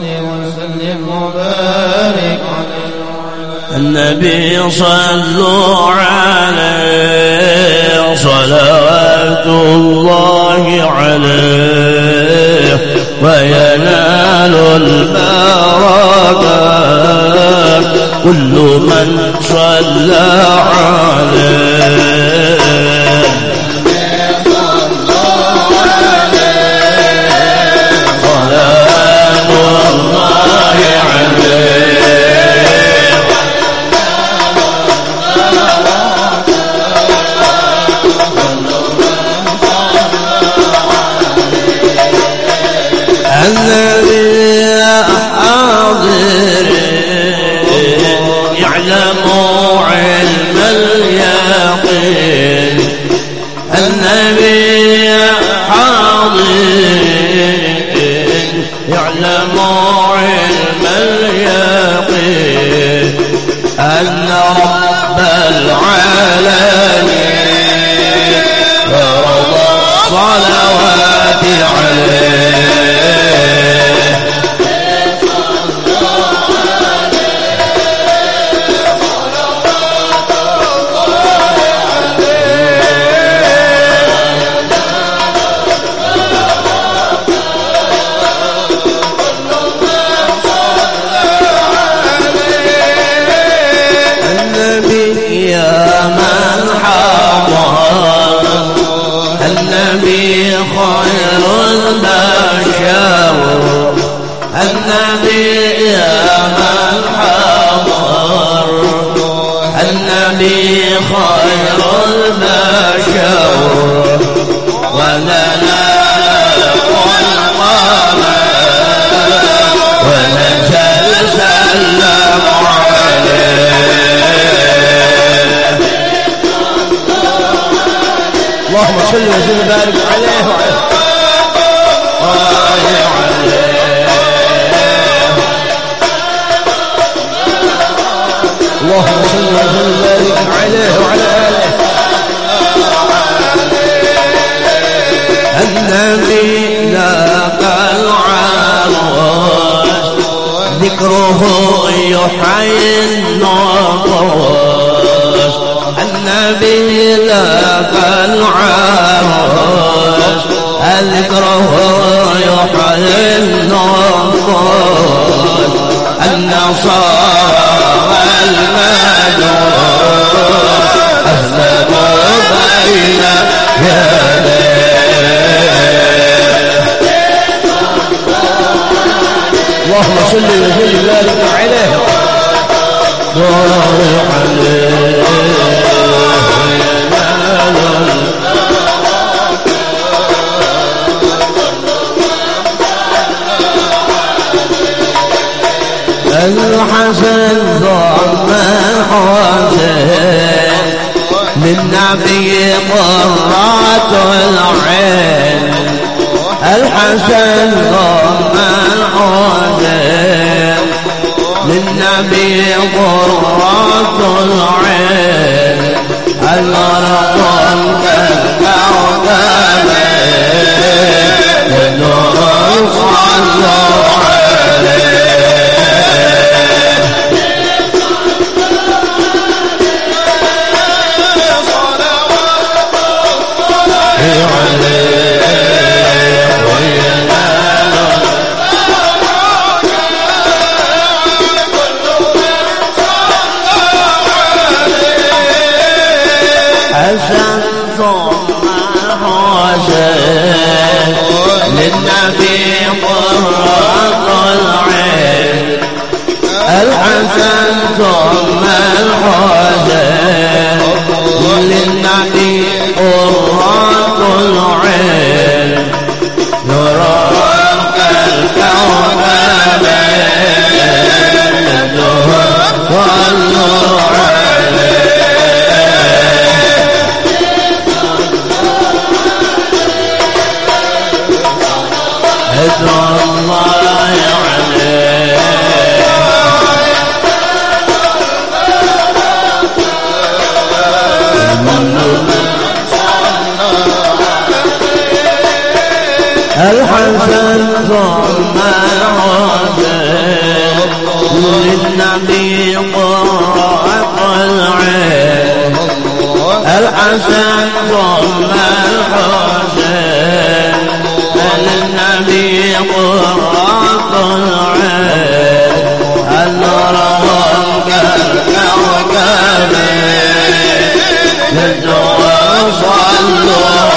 وسلم وبارك عليه. النبي صلوا عليه صلوات الله عليه وينال البركة. كل من صلى عليه. الذي حاضر يعلم علم اليقين النبي حاضر يعلم علم اليقين أن رب العالمين فرض الصلوات عليه. النبي يا من حضر النبي خير اللهم بارك عليه وعلى آله النبي لاقى العروس ذكره يحيي النقوش النبي لاقى العروس ذكره يحيي النقوش النصر اللهم صل وسلم وبارك عليه. بارك الحسن ضم الحسن النبي قرات العين. الحسن ضم الحسين للنبي قرات العين. المرض كالكوكب للنبي قرر الحسن ثم الحسن. الحسن ثم عاد للنبي قرأت العين الحسن ثم الحسين للنبي قرة العين النور والكرك وكبير للدور صلوا